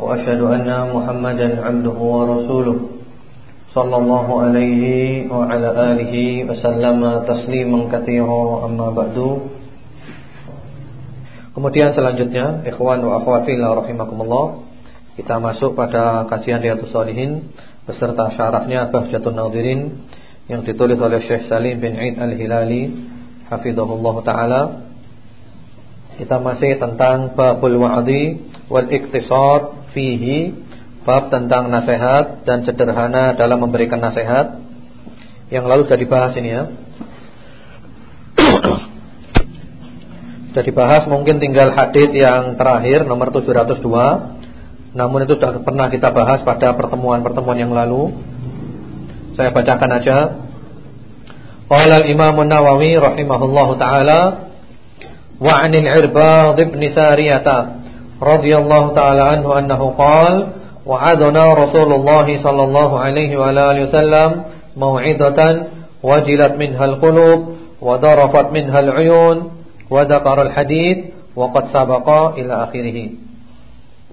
وأشهد أن محمدا عبده ورسوله صلى الله عليه وعلى آله وسلم تسليما كثيرا أما بعد Kemudian selanjutnya Ikhwan wa akhwat fillah rahimakumullah Kita masuk pada kajian Riyadhus Shalihin Beserta syarahnya Bahjatun Nadirin Yang ditulis oleh Syekh Salim bin Eid Al-Hilali Hafizahullah Ta'ala Kita masih tentang Babul Wa'adi Wal Iktisad Fihi Bab tentang nasihat dan sederhana dalam memberikan nasihat Yang lalu sudah dibahas ini ya Sudah dibahas mungkin tinggal hadis yang terakhir nomor 702. Namun itu sudah pernah kita bahas pada pertemuan-pertemuan yang lalu. Saya bacakan aja. Qala al-Imam an-Nawawi rahimahullahu taala wa 'anil Irbad ibn Sariyah radhiyallahu taala anhu annahu qala wa'adana Rasulullah sallallahu alaihi wa alihi wasallam mau'izatan wajilat minha al-qulub wa darafat minha al-'uyun wa dzakara al-hadits wa qad sabaqa ila akhirih.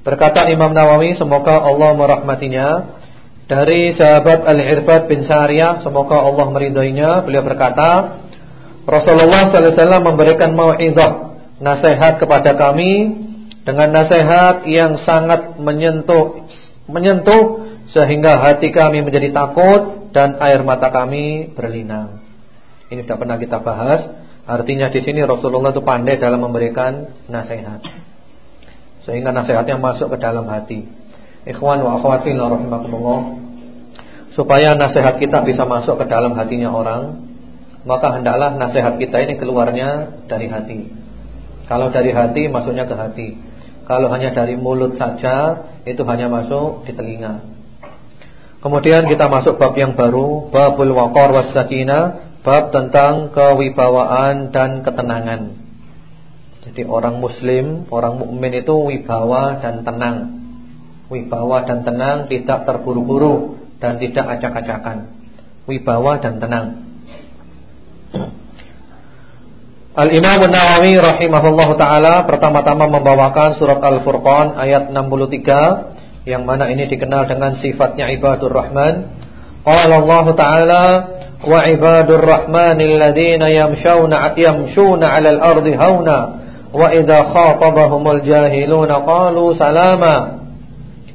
Berkata Imam Nawawi semoga Allah merahmatinya dari sahabat Al-Irbad bin Sariyah semoga Allah meridhoinya beliau berkata Rasulullah sallallahu alaihi wasallam memberikan mau'izah nasihat kepada kami dengan nasihat yang sangat menyentuh menyentuh sehingga hati kami menjadi takut dan air mata kami berlinang. Ini sudah pernah kita bahas Artinya di sini Rasulullah itu pandai dalam memberikan nasihat. Sehingga nasihatnya masuk ke dalam hati. Ikhwan wa akhwati rahimakumullah. Supaya nasihat kita bisa masuk ke dalam hatinya orang, maka hendaklah nasihat kita ini keluarnya dari hati. Kalau dari hati masuknya ke hati. Kalau hanya dari mulut saja itu hanya masuk di telinga. Kemudian kita masuk bab yang baru, babul waqar was sakinah Bab tentang kewibawaan dan ketenangan. Jadi orang muslim, orang mukmin itu wibawa dan tenang. Wibawa dan tenang tidak terburu-buru dan tidak acak-acakan. Wibawa dan tenang. Al-Imam Nawawi rahimahullah taala pertama-tama membawakan surat Al-Furqan ayat 63 yang mana ini dikenal dengan sifatnya ibadur rahman. Qala Allah taala wa ibadur rahmanil ladzina yamshuna yamshuna 'alal ardi hauna wa idza khatabahumul jahiluna qalu salama.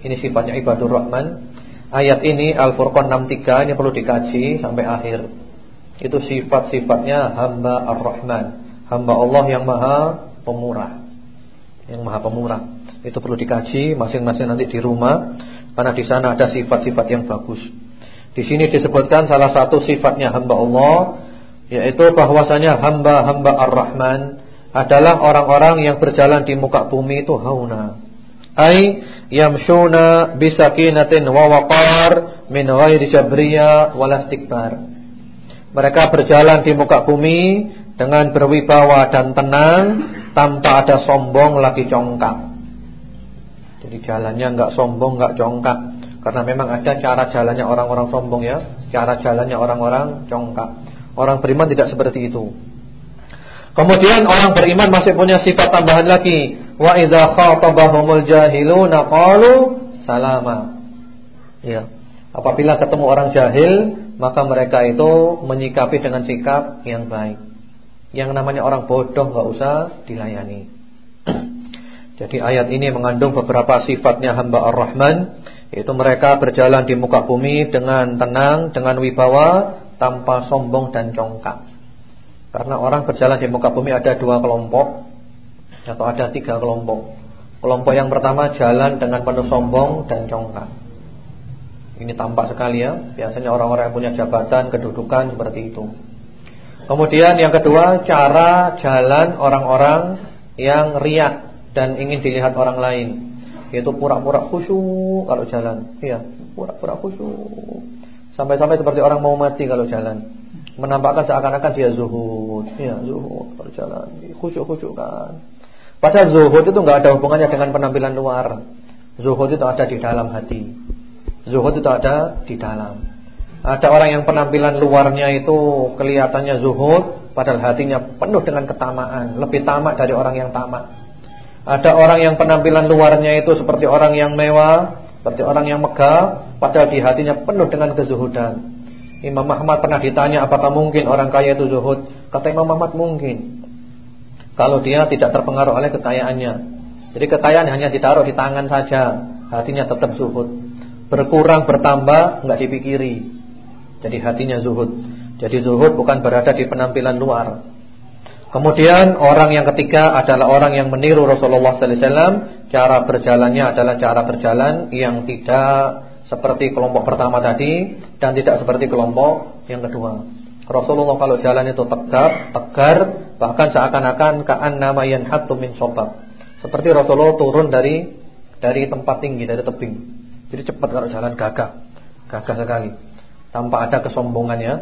Ini sifatnya ibadur rahman. Ayat ini Al-Furqan 63 ini perlu dikaji sampai akhir. Itu sifat-sifatnya hamba Ar-Rahman. Hamba Allah yang maha pemurah Yang maha pemurah Itu perlu dikaji masing-masing nanti di rumah Karena di sana ada sifat-sifat yang bagus di sini disebutkan salah satu sifatnya hamba Allah yaitu bahwasanya hamba-hamba Ar-Rahman adalah orang-orang yang berjalan di muka bumi itu hauna. Ai yamshuna bisakinatin wa waqar min ghairi jabriya wala istikbar. Mereka berjalan di muka bumi dengan berwibawa dan tenang tanpa ada sombong lagi congkak. Jadi jalannya enggak sombong, enggak congkak. Karena memang ada cara jalannya orang-orang sombong ya. Cara jalannya orang-orang congkak. Orang beriman tidak seperti itu. Kemudian orang beriman masih punya sifat tambahan lagi. Wa idza khatabahumul jahiluna qalu salama. Ya. Apabila ketemu orang jahil Maka mereka itu menyikapi dengan sikap yang baik Yang namanya orang bodoh nggak usah dilayani Jadi ayat ini mengandung beberapa sifatnya hamba Ar-Rahman Yaitu mereka berjalan di muka bumi dengan tenang, dengan wibawa, tanpa sombong dan congkak. Karena orang berjalan di muka bumi ada dua kelompok atau ada tiga kelompok. Kelompok yang pertama jalan dengan penuh sombong dan congkak. Ini tampak sekali ya. Biasanya orang-orang yang punya jabatan, kedudukan seperti itu. Kemudian yang kedua, cara jalan orang-orang yang riak dan ingin dilihat orang lain. yaitu pura-pura khusyuk kalau jalan. Iya, pura-pura khusyuk. Sampai-sampai seperti orang mau mati kalau jalan. Menampakkan seakan-akan dia zuhud. Iya, zuhud kalau jalan. Khusyuk-khusyuk kan. Padahal zuhud itu enggak ada hubungannya dengan penampilan luar. Zuhud itu ada di dalam hati. Zuhud itu ada di dalam. Ada orang yang penampilan luarnya itu kelihatannya zuhud, padahal hatinya penuh dengan ketamaan, lebih tamak dari orang yang tamak. Ada orang yang penampilan luarnya itu seperti orang yang mewah, seperti orang yang megah, padahal di hatinya penuh dengan kezuhudan. Imam Muhammad pernah ditanya apakah mungkin orang kaya itu zuhud? Kata Imam Muhammad mungkin. Kalau dia tidak terpengaruh oleh kekayaannya. Jadi kekayaan hanya ditaruh di tangan saja, hatinya tetap zuhud. Berkurang bertambah enggak dipikiri. Jadi hatinya zuhud. Jadi zuhud bukan berada di penampilan luar. Kemudian orang yang ketiga adalah orang yang meniru Rasulullah wasallam, cara berjalannya adalah cara berjalan yang tidak seperti kelompok pertama tadi dan tidak seperti kelompok yang kedua. Rasulullah kalau jalan itu tegap, tegar, bahkan seakan-akan ka'annama yanhattu min sobab. Seperti Rasulullah turun dari dari tempat tinggi, dari tebing. Jadi cepat kalau jalan gagah, gagah sekali. Tanpa ada kesombongannya.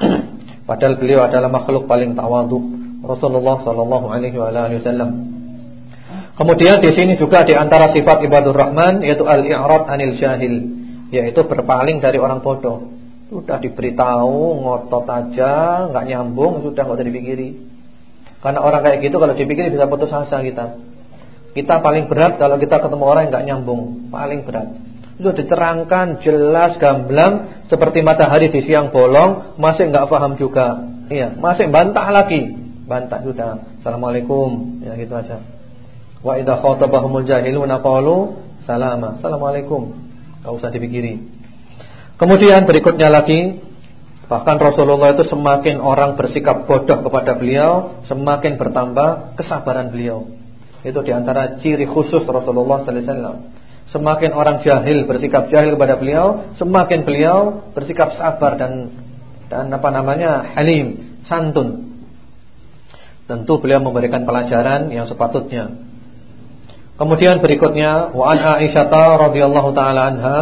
Padahal beliau adalah makhluk paling tawadhu Rasulullah sallallahu alaihi wasallam. Kemudian di sini juga di antara sifat ibadur rahman yaitu al-i'rad anil jahil, yaitu berpaling dari orang bodoh. Sudah diberitahu ngotot aja, enggak nyambung, sudah enggak usah dipikiri. Karena orang kayak gitu kalau dipikiri bisa putus asa kita. Kita paling berat kalau kita ketemu orang yang enggak nyambung, paling berat. Itu diterangkan jelas gamblang seperti matahari di siang bolong, masih enggak paham juga. Iya, masih bantah lagi bantah sudah. Assalamualaikum, ya gitu aja. Wa idza khatabahumul jahiluna qalu salama. Assalamualaikum. Enggak usah dipikiri. Kemudian berikutnya lagi bahkan Rasulullah itu semakin orang bersikap bodoh kepada beliau, semakin bertambah kesabaran beliau. Itu di antara ciri khusus Rasulullah sallallahu alaihi wasallam. Semakin orang jahil bersikap jahil kepada beliau, semakin beliau bersikap sabar dan dan apa namanya? halim, santun. Tentu beliau memberikan pelajaran yang sepatutnya. Kemudian berikutnya wa an Aisyah radhiyallahu taala anha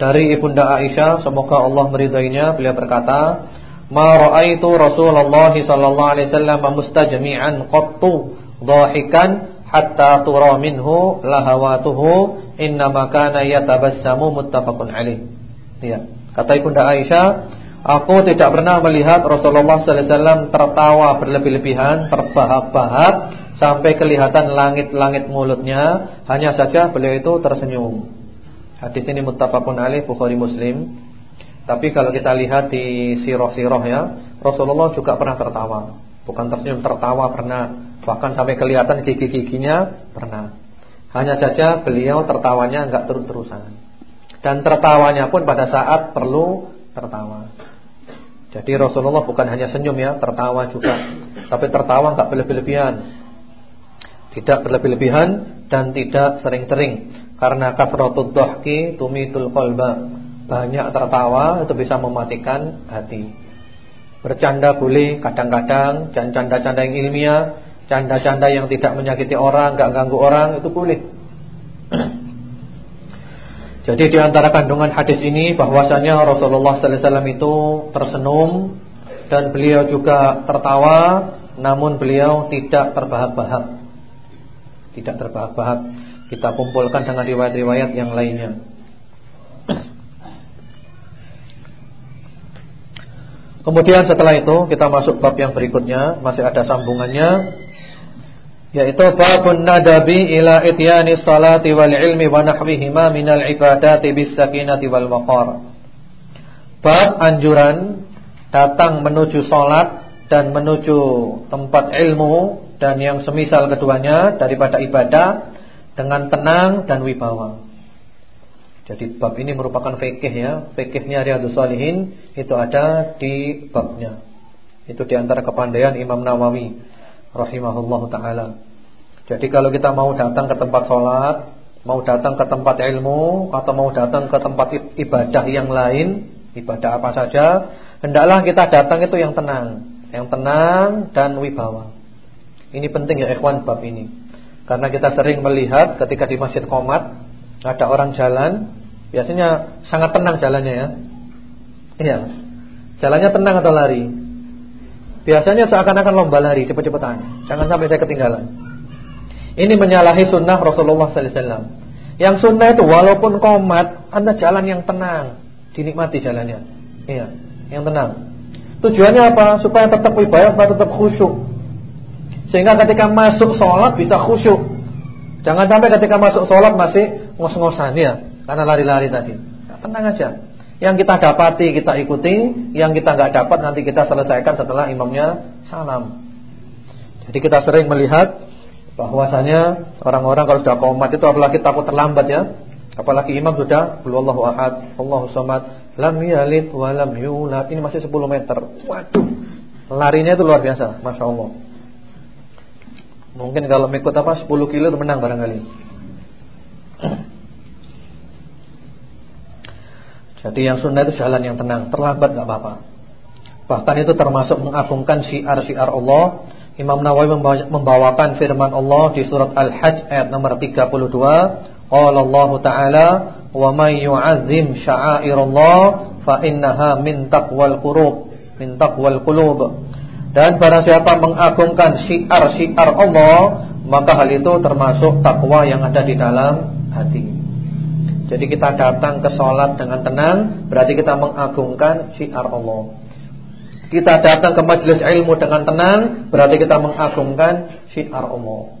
dari Ibunda Aisyah semoga Allah meridainya beliau berkata ma raaitu Rasulullah sallallahu alaihi wasallam mustajmi'an qattu dhahikan hatta tura minhu lahawatuhu inna kana yatabassamu muttafaqun alaih. Ya. Kata Ibunda Aisyah Aku tidak pernah melihat Rasulullah sallallahu alaihi wasallam tertawa berlebih-lebihan, terbahak-bahak sampai kelihatan langit-langit mulutnya, hanya saja beliau itu tersenyum. Hadis ini muttafaqun alaih Bukhari Muslim. Tapi kalau kita lihat di sirah-sirah ya, Rasulullah juga pernah tertawa. Bukan tersenyum, tertawa pernah. Bahkan sampai kelihatan gigi-giginya pernah. Hanya saja beliau tertawanya enggak terus-terusan. Dan tertawanya pun pada saat perlu tertawa. Jadi Rasulullah bukan hanya senyum ya, tertawa juga. Tapi tertawa enggak berlebih-lebihan. Tidak berlebih-lebihan dan tidak sering-sering. Karena kafratud dhahki tumitul qalba. Banyak tertawa itu bisa mematikan hati. Bercanda boleh kadang-kadang, dan canda-canda yang ilmiah, canda-canda yang tidak menyakiti orang, enggak ganggu orang itu boleh. Jadi di antara kandungan hadis ini bahwasanya Rasulullah wasallam itu tersenyum dan beliau juga tertawa namun beliau tidak terbahak-bahak. Tidak terbahak-bahak. Kita kumpulkan dengan riwayat-riwayat yang lainnya. Kemudian setelah itu kita masuk bab yang berikutnya, masih ada sambungannya yaitu babun nadabi ila ityani salati wal ilmi wa nahwihima minal ibadati bis sakinati wal waqar. Bab anjuran datang menuju salat dan menuju tempat ilmu dan yang semisal keduanya daripada ibadah dengan tenang dan wibawa. Jadi bab ini merupakan fikih ya, fikihnya Riyadhus Shalihin itu ada di babnya. Itu di antara kepandaian Imam Nawawi rahimahullahu taala. Jadi kalau kita mau datang ke tempat sholat, mau datang ke tempat ilmu atau mau datang ke tempat ibadah yang lain, ibadah apa saja, hendaklah kita datang itu yang tenang, yang tenang dan wibawa. Ini penting ya ikhwan bab ini. Karena kita sering melihat ketika di Masjid Qomat Ada orang jalan, biasanya sangat tenang jalannya ya. Iya. Jalannya tenang atau lari? Biasanya seakan-akan lomba lari, cepet-cepetan. Jangan sampai saya ketinggalan. Ini menyalahi sunnah Rasulullah sallallahu alaihi wasallam. Yang sunnah itu walaupun komat, Anda jalan yang tenang, dinikmati jalannya. Iya, yang tenang. Tujuannya apa? Supaya tetap ibadah, tetap khusyuk. Sehingga ketika masuk sholat bisa khusyuk. Jangan sampai ketika masuk sholat masih ngos-ngosan ya, karena lari-lari tadi. Nah, tenang aja. Yang kita dapati kita ikuti, yang kita nggak dapat nanti kita selesaikan setelah imamnya salam. Jadi kita sering melihat bahwasanya orang-orang kalau sudah komat itu apalagi takut terlambat ya. Apalagi imam sudah Allahu ahad, Allahu samad, lam yalid wa lam yulad. Ini masih 10 meter. Waduh. Larinya itu luar biasa, Masya Allah Mungkin kalau mengikut apa 10 kilo menang barangkali. Jadi yang sunnah itu jalan yang tenang, terlambat nggak apa-apa. Bahkan itu termasuk mengagungkan syiar-syiar Allah. Imam Nawawi membawakan firman Allah di surat Al-Hajj ayat nomor 32. Qala Allah Ta'ala, "Wa may yu'azzim sya'airallah fa innaha min taqwal qulub." Min taqwal qulub. Dan barang siapa mengagungkan syiar-syiar Allah Maka hal itu termasuk takwa yang ada di dalam hati. Jadi kita datang ke sholat dengan tenang Berarti kita mengagungkan syiar Allah. Kita datang ke majelis ilmu dengan tenang Berarti kita mengagungkan syiar Allah.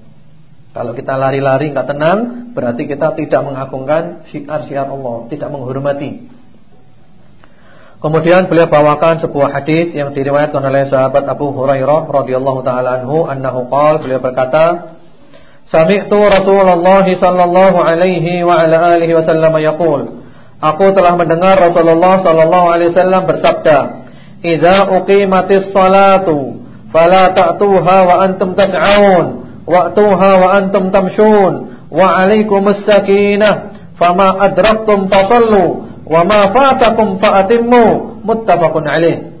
Kalau kita lari-lari nggak tenang Berarti kita tidak mengagungkan syiar-syiar Allah Tidak menghormati Kemudian beliau bawakan sebuah hadis yang diriwayatkan oleh sahabat Abu Hurairah radhiyallahu taala anhu annahu qala beliau berkata Sami'tu Rasulullah sallallahu alaihi wa ala alihi wasallam yaqul Aku telah mendengar Rasulullah sallallahu alaihi wasallam bersabda Idza uqimatis salatu fala ta'tuha wa antum tas'aun wa'tuha wa antum tamshun wa 'alaikumus sakinah fama adraktum fasallu Wa ma fatakum fa'atimmu muttafaqun alaih.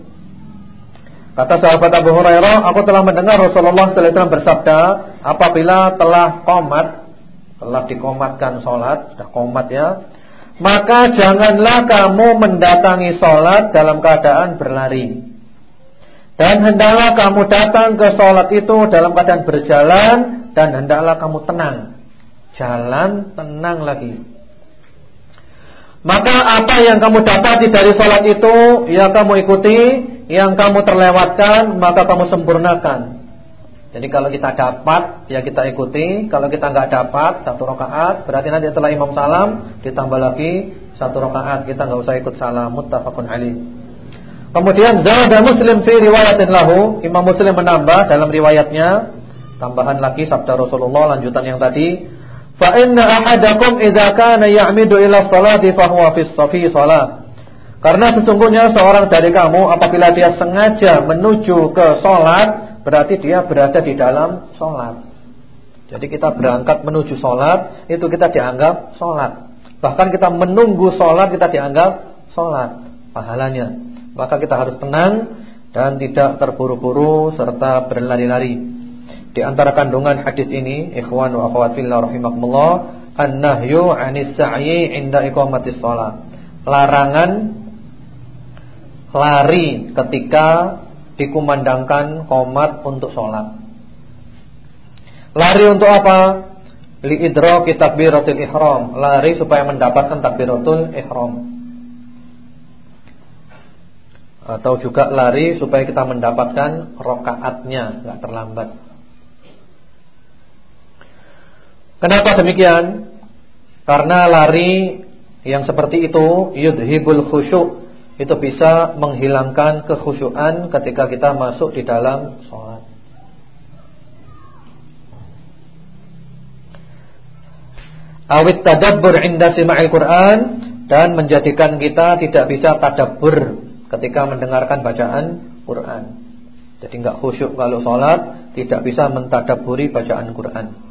Kata sahabat Abu Hurairah, aku telah mendengar Rasulullah sallallahu alaihi wasallam bersabda, apabila telah qomat, telah dikomatkan salat, sudah qomat ya, maka janganlah kamu mendatangi salat dalam keadaan berlari. Dan hendaklah kamu datang ke salat itu dalam keadaan berjalan dan hendaklah kamu tenang. Jalan tenang lagi. Maka apa yang kamu dapati dari sholat itu Ya kamu ikuti Yang kamu terlewatkan Maka kamu sempurnakan. Jadi kalau kita dapat Ya kita ikuti. Kalau kita nggak dapat Satu rakaat Berarti nanti setelah imam salam Ditambah lagi Satu rakaat. Kita nggak usah ikut salam. Muttafaqun ali Kemudian Zahda Muslim fi riwayatin lahu. Imam Muslim menambah dalam riwayatnya. Tambahan lagi sabda Rasulullah Lanjutan yang tadi Fa inna ahadakum idza kana ya'midu ila sholati fa huwa fi shalah. Karena sesungguhnya seorang dari kamu apabila dia sengaja menuju ke sholat Berarti dia berada di dalam sholat Jadi kita berangkat menuju sholat Itu kita dianggap sholat Bahkan kita menunggu sholat kita dianggap sholat Pahalanya. Maka kita harus tenang Dan tidak terburu-buru serta berlari-lari di antara kandungan hadis ini, ikhwan wa akhwat fillah rahimakumullah, an-nahyu sa'yi 'inda iqamatis shalah. Larangan lari ketika dikumandangkan qomat untuk sholat. Lari untuk apa? Li idraki takbiratul ihram. Lari supaya mendapatkan takbiratul ihram. Atau juga lari supaya kita mendapatkan rokaatnya, nggak terlambat. Kenapa demikian? Karena lari yang seperti itu yudhibul khusyuk itu bisa menghilangkan kekhusyuan ketika kita masuk di dalam sholat. Awit tadabbur inda sima'il Quran dan menjadikan kita tidak bisa tadabbur ketika mendengarkan bacaan Quran. Jadi enggak khusyuk kalau sholat, tidak bisa mentadabburi bacaan Quran.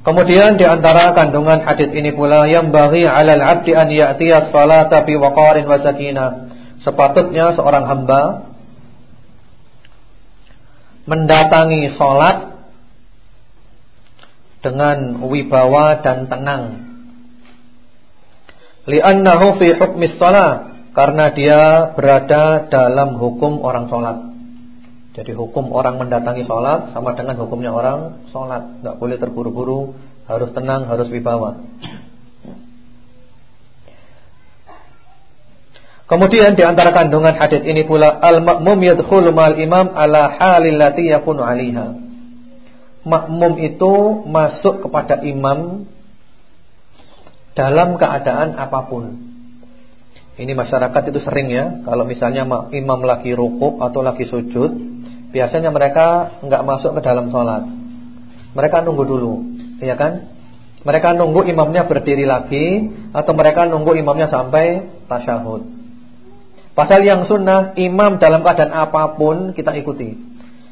Kemudian di antara kandungan hadis ini pula yang bagi 'alal 'abdi an ya'tiya salata bi waqarin wa sakinah. Sepatutnya seorang hamba mendatangi salat dengan wibawa dan tenang. Li'annahu fi hukmis shalah karena dia berada dalam hukum orang sholat. Jadi hukum orang mendatangi sholat sama dengan hukumnya orang sholat. Tidak boleh terburu-buru, harus tenang, harus wibawa. Kemudian di antara kandungan hadis ini pula al-ma'mum yadkhulu ma'al imam ala halil lati yakunu 'alaiha. Makmum itu masuk kepada imam dalam keadaan apa pun. Ini masyarakat itu sering ya, kalau misalnya imam lagi rukuk atau lagi sujud, biasanya mereka enggak masuk ke dalam sholat. Mereka nunggu dulu, iya kan? Mereka nunggu imamnya berdiri lagi atau mereka nunggu imamnya sampai tasyahud. Pasal yang sunnah, imam dalam keadaan apa pun kita ikuti.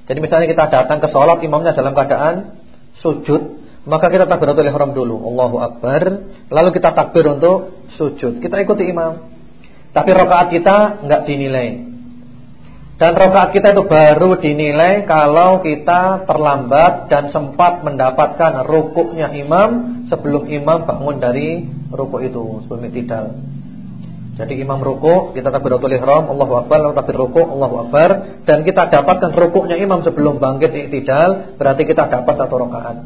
Jadi misalnya kita datang ke sholat, imamnya dalam keadaan sujud, maka kita takbiratul ihram dulu, Allahu Akbar, lalu kita takbir untuk sujud. Kita ikuti imam. Tapi rokaat kita nggak dinilai. Dan rokaat kita itu baru dinilai kalau kita terlambat dan sempat mendapatkan rukuknya imam sebelum imam bangun dari rukuk itu, sebelum itidal. Jadi imam rukuk, kita takbiratul ihram, Allahu akbar, lalu takbir rukuk, Allahu akbar dan kita dapatkan rukuknya imam sebelum bangkit itidal, berarti kita dapat satu rakaat.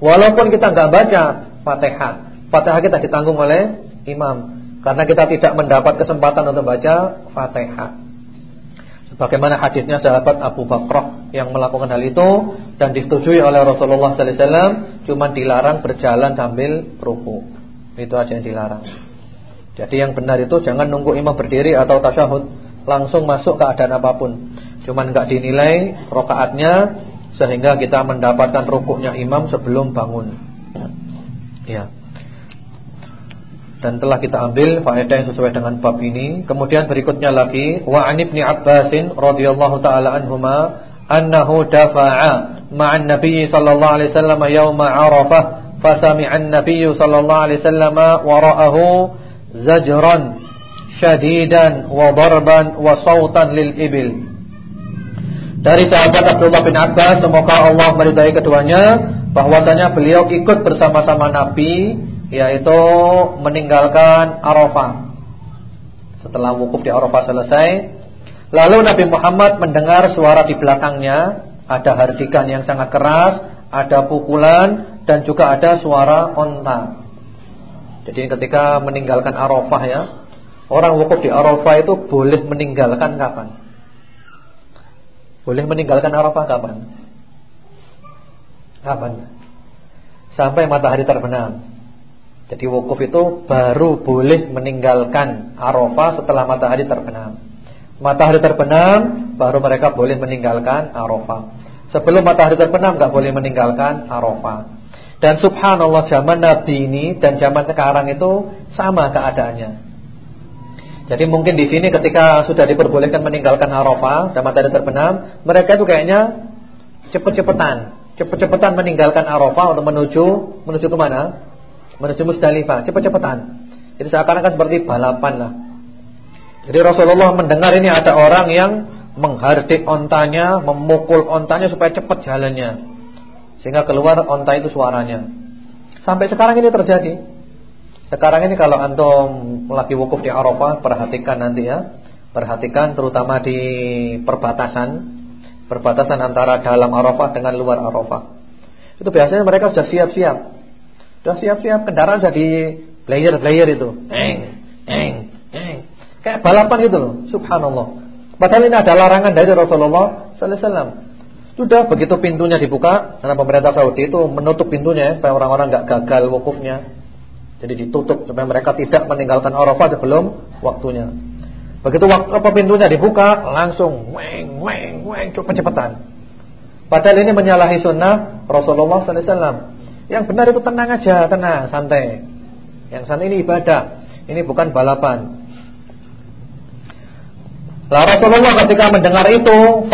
Walaupun kita nggak baca Fatihah. Fatihah kita ditanggung oleh imam. Karena kita tidak mendapat kesempatan untuk baca Fatihah. Sebagaimana hadisnya sahabat Abu Bakrah yang melakukan hal itu dan disetujui oleh Rasulullah sallallahu alaihi wasallam, cuma dilarang berjalan sambil ruku. Itu aja yang dilarang. Jadi yang benar itu jangan nunggu imam berdiri atau tasyahud, langsung masuk keadaan apa pun. Cuman enggak dinilai rokaatnya sehingga kita mendapatkan rukuknya imam sebelum bangun. Ya dan telah kita ambil faedah yang sesuai dengan bab ini. Kemudian berikutnya lagi wa an ibni Abbasin radhiyallahu taala anhuma annahu dafa'a ma'an nabiy sallallahu alaihi wasallam yauma Arafah fasami'a an-nabiy sallallahu alaihi wasallam wara'ahu zajran shadidan wa darban wa sautan lil ibil. Dari sahabat Abdullah bin Abbas semoga Allah meridai keduanya bahwasanya beliau ikut bersama-sama Nabi yaitu meninggalkan Arafah. Setelah wukuf di Arafah selesai, lalu Nabi Muhammad mendengar suara di belakangnya, ada hardikan yang sangat keras, ada pukulan dan juga ada suara onta. Jadi ketika meninggalkan Arafah ya, orang wukuf di Arafah itu boleh meninggalkan kapan? Boleh meninggalkan Arafah kapan? Kapan? Sampai matahari terbenam. Jadi wukuf itu baru boleh meninggalkan Arafah setelah matahari terbenam. Matahari terbenam baru mereka boleh meninggalkan Arafah. Sebelum matahari terbenam nggak boleh meninggalkan Arafah. Dan subhanallah zaman Nabi ini dan zaman sekarang itu sama keadaannya. Jadi mungkin di sini ketika sudah diperbolehkan meninggalkan Arafah dan matahari terbenam, mereka itu kayaknya cepet-cepetan, cepet-cepetan meninggalkan Arafah untuk menuju menuju ke mana? Menuju Musdalifah, cepat-cepatan. Jadi seakan-akan seperti balapan lah. Jadi Rasulullah mendengar ini ada orang yang menghardik ontanya, memukul ontanya supaya cepat jalannya. Sehingga keluar onta itu suaranya. Sampai sekarang ini terjadi. Sekarang ini kalau antum lagi wukuf di Arafah, perhatikan nanti ya. Perhatikan terutama di perbatasan. Perbatasan antara dalam Arafah dengan luar Arafah. Itu biasanya mereka sudah siap-siap sudah siap-siap kendaraan sudah di player-player itu. Eng, eng, eng. Kayak balapan gitu loh. Subhanallah. Padahal ini ada larangan dari Rasulullah sallallahu alaihi wasallam. Sudah begitu pintunya dibuka, karena pemerintah Saudi itu menutup pintunya supaya orang-orang enggak gagal wukufnya. Jadi ditutup supaya mereka tidak meninggalkan Arafah sebelum waktunya. Begitu waktu apa pintunya dibuka, langsung weng weng weng cepat-cepatan. Padahal ini menyalahi sunnah Rasulullah sallallahu alaihi wasallam. Yang benar itu tenang aja, tenang, santai. Yang santai ini ibadah. Ini bukan balapan. Lah Rasulullah ketika mendengar itu,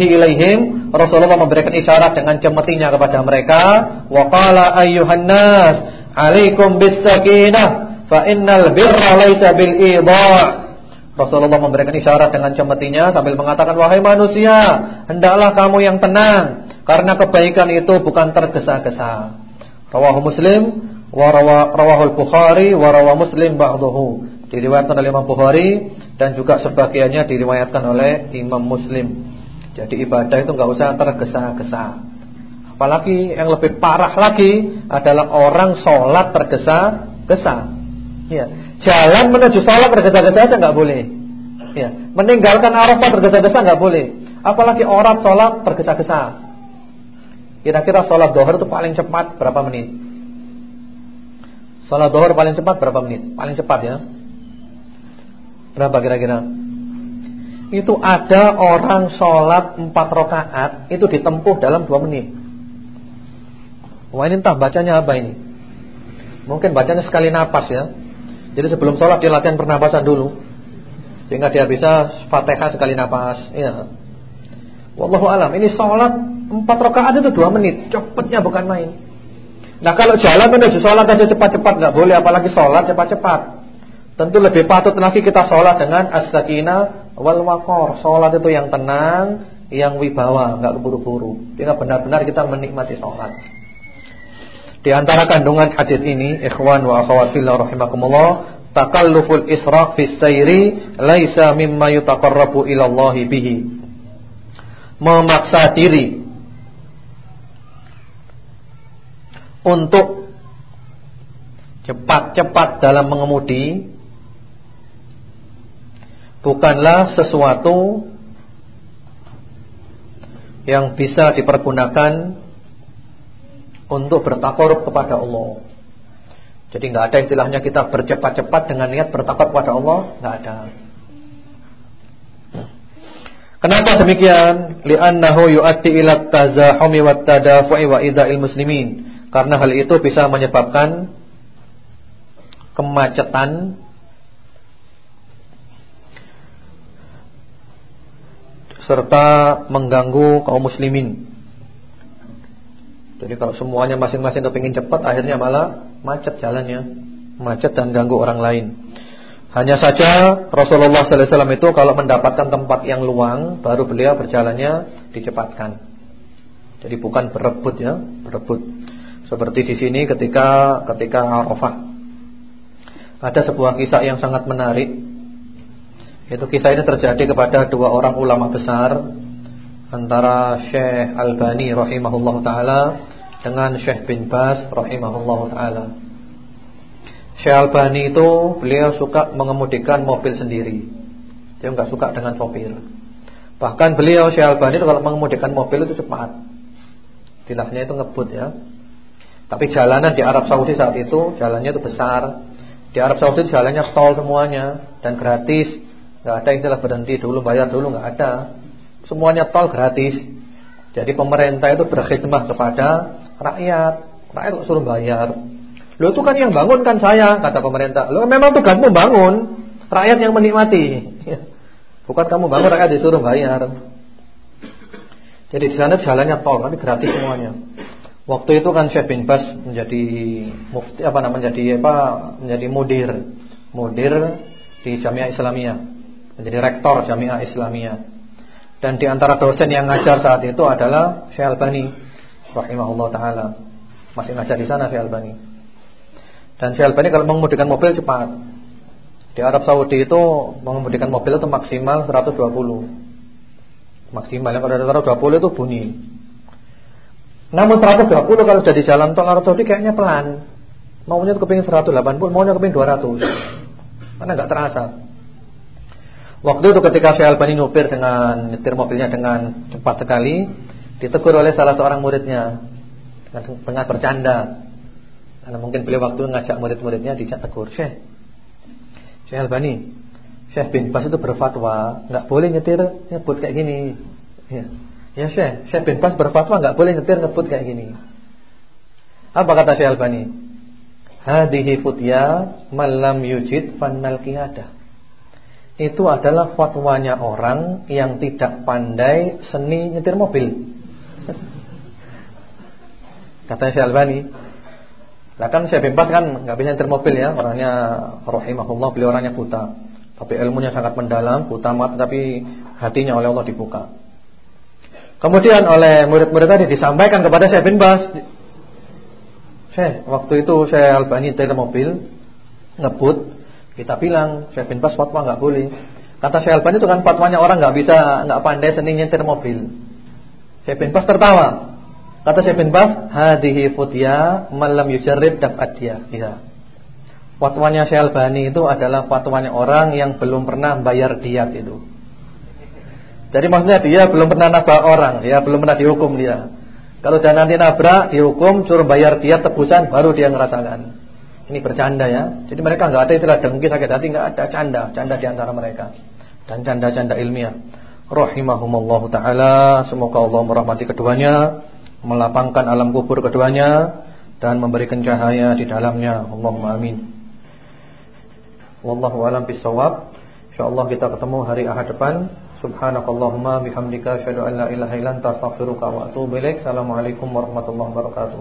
ilaihim, Rasulullah memberikan isyarat dengan cemetinya kepada mereka, wa qala ayyuhan nas, alaikum bis sakinah, fa innal birra laisa bil idha'. Rasulullah memberikan isyarat dengan cemetinya sambil mengatakan wahai manusia, hendaklah kamu yang tenang karena kebaikan itu bukan tergesa-gesa. Rawahu Muslim wa rawahul Bukhari wa Muslim ba'dahu. Diriwayatkan oleh Imam Bukhari dan juga sebagiannya diriwayatkan oleh Imam Muslim. Jadi ibadah itu enggak usah tergesa-gesa. Apalagi yang lebih parah lagi adalah orang sholat tergesa-gesa. Ya, jalan menuju sholat tergesa-gesa aja enggak boleh. Ya, meninggalkan Arafah tergesa-gesa enggak boleh. Apalagi orang sholat tergesa-gesa. Kira-kira sholat dohor itu paling cepat berapa menit? Sholat dohor paling cepat berapa menit? Paling cepat ya. Berapa kira-kira? Itu ada orang sholat 4 rakaat itu ditempuh dalam 2 menit. Wah ini entah bacanya apa ini? Mungkin bacanya sekali napas ya. Jadi sebelum sholat dia latihan pernapasan dulu. Sehingga dia bisa fatihah sekali napas. Ya. Wallahu alam. Ini sholat 4 rakaat itu 2 menit. Cepatnya bukan main. Nah kalau jalan menuju sholat aja cepat-cepat nggak boleh, apalagi sholat cepat-cepat. Tentu lebih patut lagi kita sholat dengan as-sakinah wal waqar. Sholat itu yang tenang, yang wibawa, enggak keburu-buru. Sehingga benar-benar kita menikmati sholat. Di antara kandungan hadis ini, ikhwan wa akhwat fillah rahimakumullah, takalluful israq fi sayri laisa mimma yutaqarrabu ila bihi. Memaksa diri untuk cepat-cepat dalam mengemudi bukanlah sesuatu yang bisa dipergunakan untuk bertakor kepada Allah. Jadi nggak ada istilahnya kita bercepat-cepat dengan niat bertakor kepada Allah, nggak ada. Kenapa demikian? Li'annahu yu'addi ila tazahumi wat tadafu'i wa ida'il muslimin. Karena hal itu bisa menyebabkan kemacetan serta mengganggu kaum muslimin. Jadi kalau semuanya masing-masing kepingin cepat akhirnya malah macet jalannya, macet dan ganggu orang lain. Hanya saja Rasulullah wasallam itu kalau mendapatkan tempat yang luang baru beliau berjalannya dicepatkan. Jadi bukan berebut ya, berebut. Seperti di sini ketika ketika Arafah. Ada sebuah kisah yang sangat menarik itu kisah ini terjadi kepada dua orang ulama besar antara Syekh Albani rahimahullah taala dengan Syekh bin Bas rahimahullah taala. Syekh Albani itu beliau suka mengemudikan mobil sendiri. Dia enggak suka dengan sopir. Bahkan beliau Syekh Albani itu kalau mengemudikan mobil itu cepat. Tilahnya itu ngebut ya. Tapi jalanan di Arab Saudi saat itu jalannya itu besar. Di Arab Saudi jalannya tol semuanya dan gratis Gak ada istilah berhenti dulu, bayar dulu, gak ada. Semuanya tol gratis. Jadi pemerintah itu berkhidmah kepada rakyat. Rakyat suruh bayar. Lo itu kan yang bangun kan saya, kata pemerintah. Lo memang tugasmu bangun, rakyat yang menikmati. Bukan kamu bangun rakyat disuruh bayar. Jadi di sana jalannya tol, tapi gratis semuanya. Waktu itu kan Syekh bin Bas menjadi mufti apa namanya menjadi apa menjadi mudir mudir di Jamiah Islamiyah menjadi rektor Jamiah Islamiyah. Dan di antara dosen yang ngajar saat itu adalah Syekh Albani rahimahullah taala. Masih ngajar di sana Syekh Albani. Dan Syekh Albani kalau mengemudikan mobil cepat. Di Arab Saudi itu mengemudikan mobil itu maksimal 120. Maksimal ya kalau ada 120 itu bunyi. Namun 120 kalau sudah di jalan tol Arab Saudi kayaknya pelan. Maunya kepingin 180, maunya kepingin 200. Karena enggak terasa. Waktu itu ketika Syekh Albani nyupir dengan nyetir mobilnya dengan cepat sekali, ditegur oleh salah seorang muridnya dengan tengah bercanda. Karena mungkin beliau waktu ngajak murid-muridnya dijak tegur, "Syekh, Syekh Albani, Syekh bin Bas itu berfatwa, nggak boleh nyetir ngebut kayak gini." Ya. Ya Syekh, Syekh bin Bas berfatwa nggak boleh nyetir ngebut kayak gini. Apa kata Syekh Albani? Hadihi futya malam yujid fannal qiyadah itu adalah fatwanya orang yang tidak pandai seni nyetir mobil. Katanya Syekh Albani. Lah kan saya bebas kan nggak bisa nyetir mobil ya, orangnya rahimahullah beliau orangnya buta. Tapi ilmunya sangat mendalam, buta mata tapi hatinya oleh Allah dibuka. Kemudian oleh murid-murid tadi disampaikan kepada Syekh bin Bas. Waktu itu saya Albani dari mobil ngebut, kita bilang Syekh bin Bas fatwa nggak boleh. Kata Syekh Albani itu kan fatwanya orang nggak bisa nggak pandai seni nyetir mobil. Syekh bin tertawa. Kata Syekh bin Bas, hadhihi futya malam yujarrib daf'at dia. Ya. Fatwanya Syekh Albani itu adalah fatwanya orang yang belum pernah bayar diat itu. Jadi maksudnya dia belum pernah nabrak orang, ya belum pernah dihukum dia. Kalau dia nanti nabrak, dihukum, suruh bayar dia tebusan, baru dia ngerasakan. Ini bercanda ya. Jadi mereka nggak ada istilah dengki sakit hati, nggak ada canda, canda di antara mereka. Dan canda-canda ilmiah. Rahimahumullah taala, semoga Allah merahmati keduanya, melapangkan alam kubur keduanya dan memberikan cahaya di dalamnya. Allahumma amin. Wallahu a'lam bishawab. Insyaallah kita ketemu hari Ahad depan. Subhanakallahumma bihamdika asyhadu an la ilaha illa anta astaghfiruka wa atubu ilaik. Assalamualaikum warahmatullahi wabarakatuh.